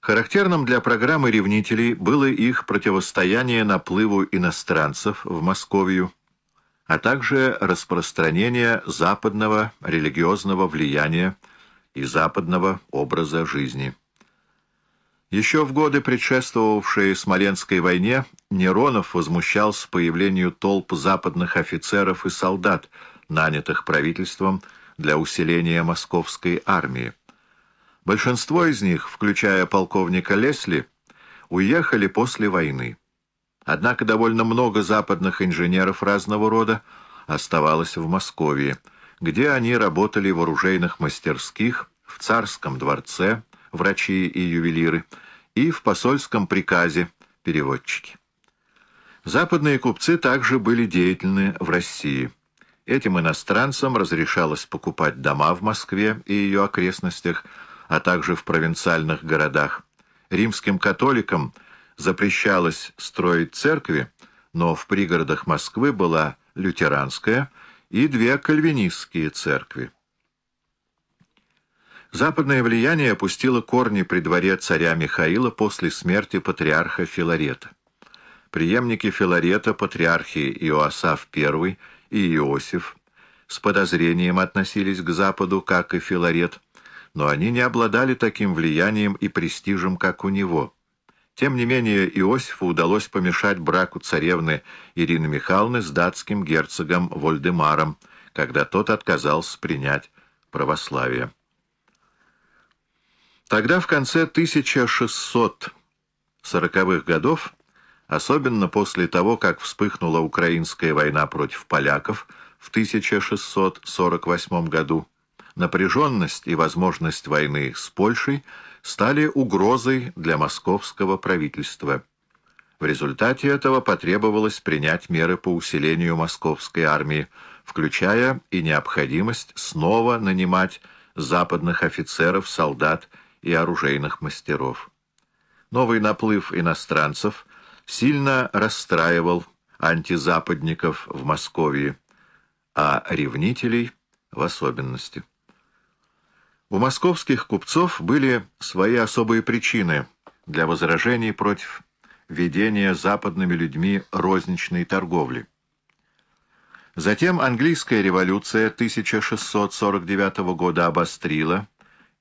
Характерным для программы ревнителей было их противостояние наплыву иностранцев в Московию, а также распространение западного религиозного влияния и западного образа жизни. Еще в годы, предшествовавшие Смоленской войне, Неронов возмущался появлению толп западных офицеров и солдат, нанятых правительством для усиления московской армии. Большинство из них, включая полковника Лесли, уехали после войны. Однако довольно много западных инженеров разного рода оставалось в Москве, где они работали в оружейных мастерских, в царском дворце, врачи и ювелиры, и в посольском приказе переводчики. Западные купцы также были деятельны в России. Этим иностранцам разрешалось покупать дома в Москве и ее окрестностях, а также в провинциальных городах. Римским католикам запрещалось строить церкви, но в пригородах Москвы была лютеранская и две кальвинистские церкви. Западное влияние опустило корни при дворе царя Михаила после смерти патриарха Филарета. Приемники Филарета, патриархи Иоасаф I и Иосиф, с подозрением относились к Западу, как и Филарет, но они не обладали таким влиянием и престижем, как у него. Тем не менее, Иосифу удалось помешать браку царевны Ирины Михайловны с датским герцогом Вольдемаром, когда тот отказался принять православие. Тогда, в конце 1640-х годов, особенно после того, как вспыхнула украинская война против поляков в 1648 году, напряженность и возможность войны с Польшей стали угрозой для московского правительства. В результате этого потребовалось принять меры по усилению московской армии, включая и необходимость снова нанимать западных офицеров, солдат и оружейных мастеров. Новый наплыв иностранцев сильно расстраивал антизападников в Москве, а ревнителей в особенности. У московских купцов были свои особые причины для возражений против ведения западными людьми розничной торговли. Затем английская революция 1649 года обострила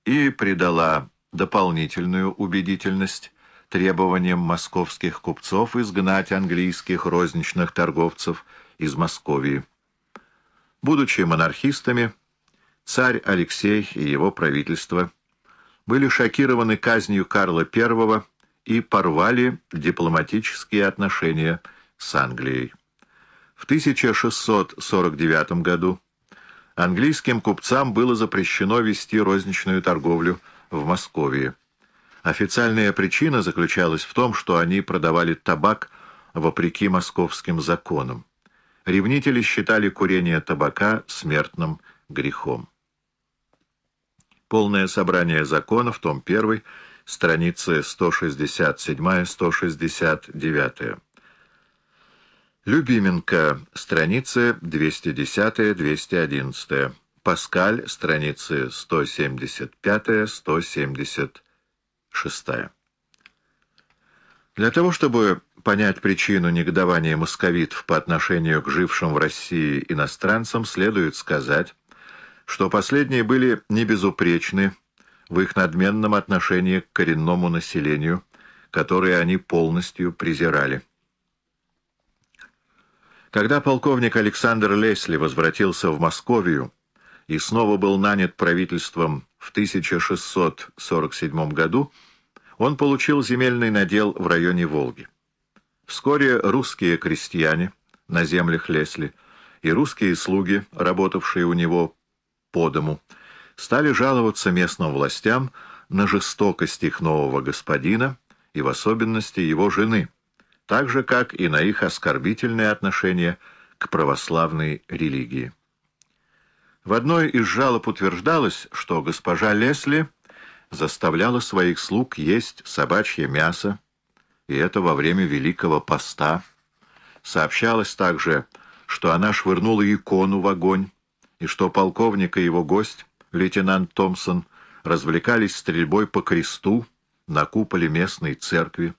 и придала дополнительную убедительность требованиям московских купцов изгнать английских розничных торговцев из Московии. Будучи монархистами, царь Алексей и его правительство были шокированы казнью Карла I и порвали дипломатические отношения с Англией. В 1649 году английским купцам было запрещено вести розничную торговлю в Москве. Официальная причина заключалась в том, что они продавали табак вопреки московским законам. Ревнители считали курение табака смертным грехом. Полное собрание законов, том 1, страницы 167-169. Любименко, страницы 210-211. Паскаль, страницы 175-176. Для того, чтобы понять причину негодования московитов по отношению к жившим в России иностранцам, следует сказать, что последние были небезупречны в их надменном отношении к коренному населению, которое они полностью презирали. Когда полковник Александр Лесли возвратился в Московию и снова был нанят правительством в 1647 году, он получил земельный надел в районе Волги. Вскоре русские крестьяне на землях Лесли и русские слуги, работавшие у него по дому, стали жаловаться местным властям на жестокость их нового господина и в особенности его жены – так же, как и на их оскорбительное отношение к православной религии. В одной из жалоб утверждалось, что госпожа Лесли заставляла своих слуг есть собачье мясо, и это во время Великого Поста. Сообщалось также, что она швырнула икону в огонь, и что полковник и его гость, лейтенант Томпсон, развлекались стрельбой по кресту, на куполе местной церкви